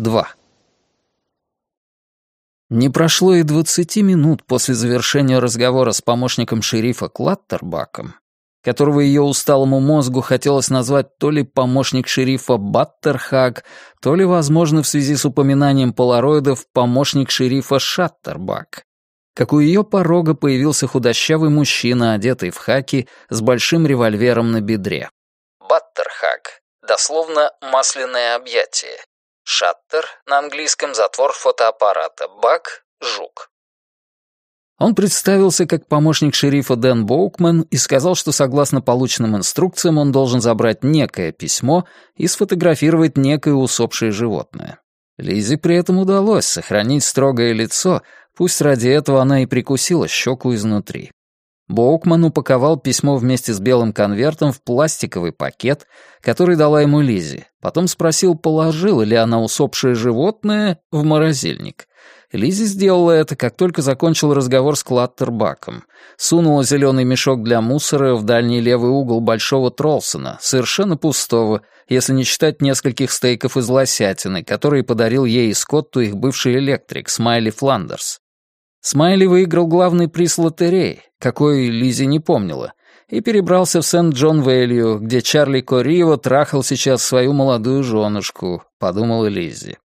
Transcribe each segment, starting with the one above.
2. Не прошло и двадцати минут после завершения разговора с помощником шерифа Клаттербаком, которого ее усталому мозгу хотелось назвать то ли помощник шерифа Баттерхак, то ли, возможно, в связи с упоминанием полароидов, помощник шерифа Шаттербак, как у ее порога появился худощавый мужчина, одетый в хаки, с большим револьвером на бедре. Баттерхак, дословно «масляное объятие», Шаттер, на английском затвор фотоаппарата, бак, жук. Он представился как помощник шерифа Дэн Боукман и сказал, что согласно полученным инструкциям он должен забрать некое письмо и сфотографировать некое усопшее животное. Лизе при этом удалось сохранить строгое лицо, пусть ради этого она и прикусила щеку изнутри. Боукман упаковал письмо вместе с белым конвертом в пластиковый пакет, который дала ему Лизи. Потом спросил, положила ли она усопшее животное в морозильник. Лизи сделала это, как только закончил разговор с Клаттербаком. Сунула зеленый мешок для мусора в дальний левый угол большого Тролсона, совершенно пустого, если не считать нескольких стейков из лосятины, которые подарил ей и Скотту их бывший электрик, Смайли Фландерс. Смайли выиграл главный приз лотереи, какой Лизи не помнила, и перебрался в Сент-Джон-Вэлью, где Чарли Корио трахал сейчас свою молодую женушку, подумала Лизи.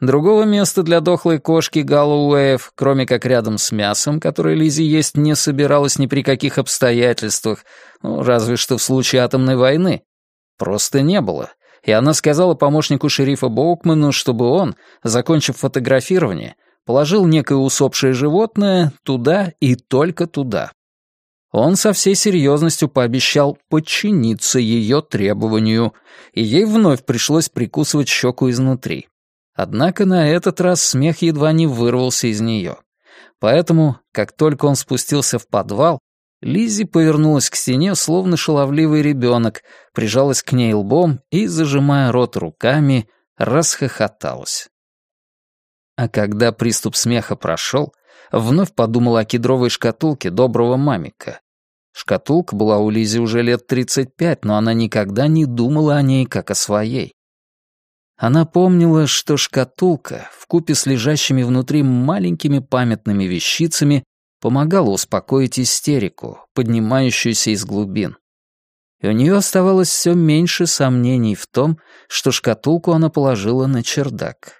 Другого места для дохлой кошки Галлоуэев, кроме как рядом с мясом, которое Лизи есть не собиралась ни при каких обстоятельствах, ну, разве что в случае атомной войны, просто не было. И она сказала помощнику шерифа Боукману, чтобы он, закончив фотографирование, положил некое усопшее животное туда и только туда. Он со всей серьезностью пообещал подчиниться ее требованию, и ей вновь пришлось прикусывать щеку изнутри. Однако на этот раз смех едва не вырвался из нее. Поэтому, как только он спустился в подвал, Лиззи повернулась к стене, словно шаловливый ребенок, прижалась к ней лбом и, зажимая рот руками, расхохоталась. А когда приступ смеха прошел, вновь подумал о кедровой шкатулке доброго мамика. Шкатулка была у Лизи уже лет 35, но она никогда не думала о ней как о своей. Она помнила, что шкатулка, вкупе с лежащими внутри маленькими памятными вещицами, помогала успокоить истерику, поднимающуюся из глубин. И у нее оставалось все меньше сомнений в том, что шкатулку она положила на чердак.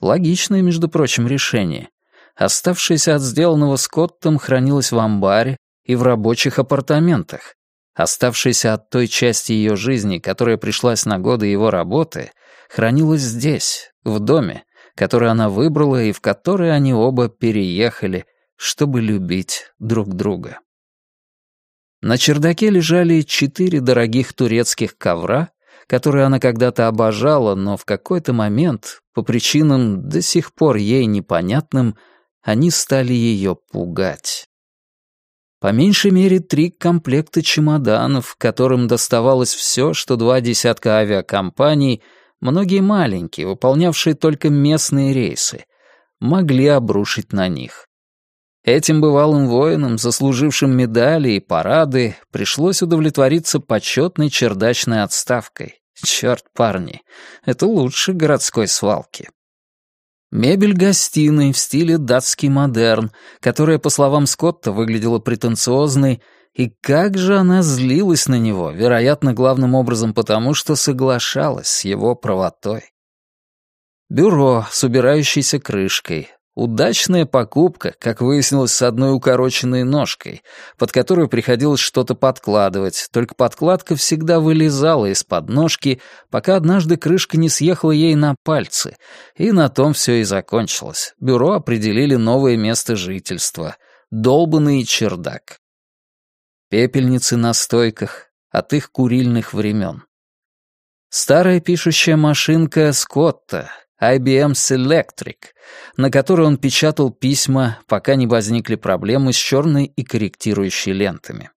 Логичное, между прочим, решение. Оставшееся от сделанного Скоттом хранилось в амбаре и в рабочих апартаментах. Оставшееся от той части ее жизни, которая пришлась на годы его работы, хранилось здесь, в доме, который она выбрала и в который они оба переехали, чтобы любить друг друга. На чердаке лежали четыре дорогих турецких ковра которые она когда-то обожала, но в какой-то момент, по причинам до сих пор ей непонятным, они стали ее пугать. По меньшей мере три комплекта чемоданов, которым доставалось все, что два десятка авиакомпаний, многие маленькие, выполнявшие только местные рейсы, могли обрушить на них. Этим бывалым воинам, заслужившим медали и парады, пришлось удовлетвориться почетной чердачной отставкой. Черт, парни, это лучше городской свалки. Мебель гостиной в стиле датский модерн, которая, по словам Скотта, выглядела претенциозной, и как же она злилась на него, вероятно, главным образом потому, что соглашалась с его правотой. Бюро с убирающейся крышкой, Удачная покупка, как выяснилось, с одной укороченной ножкой, под которую приходилось что-то подкладывать, только подкладка всегда вылезала из-под ножки, пока однажды крышка не съехала ей на пальцы, и на том все и закончилось. Бюро определили новое место жительства — долбанный чердак. Пепельницы на стойках от их курильных времен. Старая пишущая машинка Скотта — IBM Selectric, на которой он печатал письма, пока не возникли проблемы с черной и корректирующей лентами.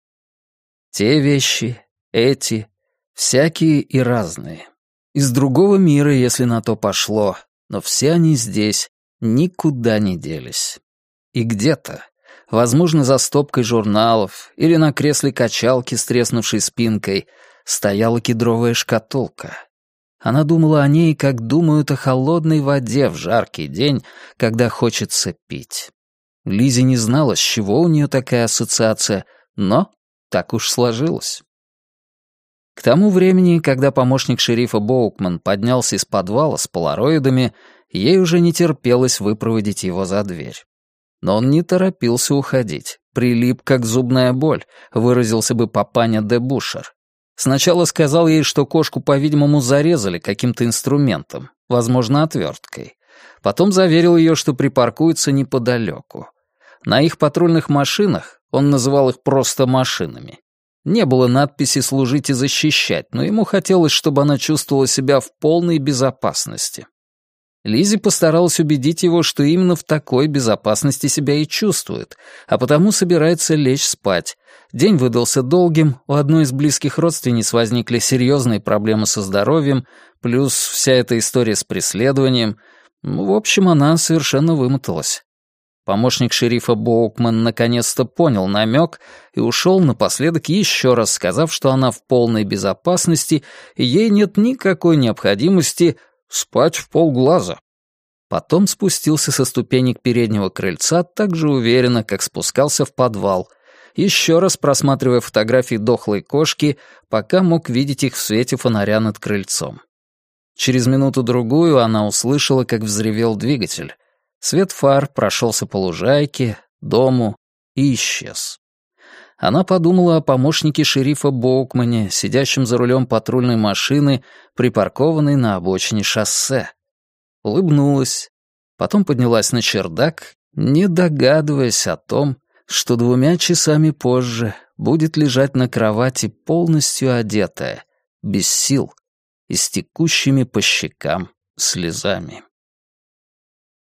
Те вещи, эти, всякие и разные. Из другого мира, если на то пошло, но все они здесь никуда не делись. И где-то, возможно, за стопкой журналов или на кресле качалки с треснувшей спинкой, стояла кедровая шкатулка — Она думала о ней, как думают о холодной воде в жаркий день, когда хочется пить. Лизи не знала, с чего у нее такая ассоциация, но так уж сложилось. К тому времени, когда помощник шерифа Боукман поднялся из подвала с полароидами, ей уже не терпелось выпроводить его за дверь. Но он не торопился уходить, прилип как зубная боль, выразился бы папаня де Бушер. Сначала сказал ей, что кошку, по-видимому, зарезали каким-то инструментом, возможно, отверткой. Потом заверил ее, что припаркуется неподалеку. На их патрульных машинах, он называл их просто машинами, не было надписи «служить и защищать», но ему хотелось, чтобы она чувствовала себя в полной безопасности. Лизи постаралась убедить его, что именно в такой безопасности себя и чувствует, а потому собирается лечь спать. День выдался долгим, у одной из близких родственниц возникли серьезные проблемы со здоровьем, плюс вся эта история с преследованием. В общем, она совершенно вымоталась. Помощник шерифа Боукман наконец-то понял намек и ушел напоследок еще раз, сказав, что она в полной безопасности и ей нет никакой необходимости спать в полглаза. Потом спустился со ступенек переднего крыльца так же уверенно, как спускался в подвал, еще раз просматривая фотографии дохлой кошки, пока мог видеть их в свете фонаря над крыльцом. Через минуту-другую она услышала, как взревел двигатель — Свет фар прошелся по лужайке, дому и исчез. Она подумала о помощнике шерифа Боукмане, сидящем за рулем патрульной машины, припаркованной на обочине шоссе. Улыбнулась, потом поднялась на чердак, не догадываясь о том, что двумя часами позже будет лежать на кровати полностью одетая, без сил и с текущими по щекам слезами.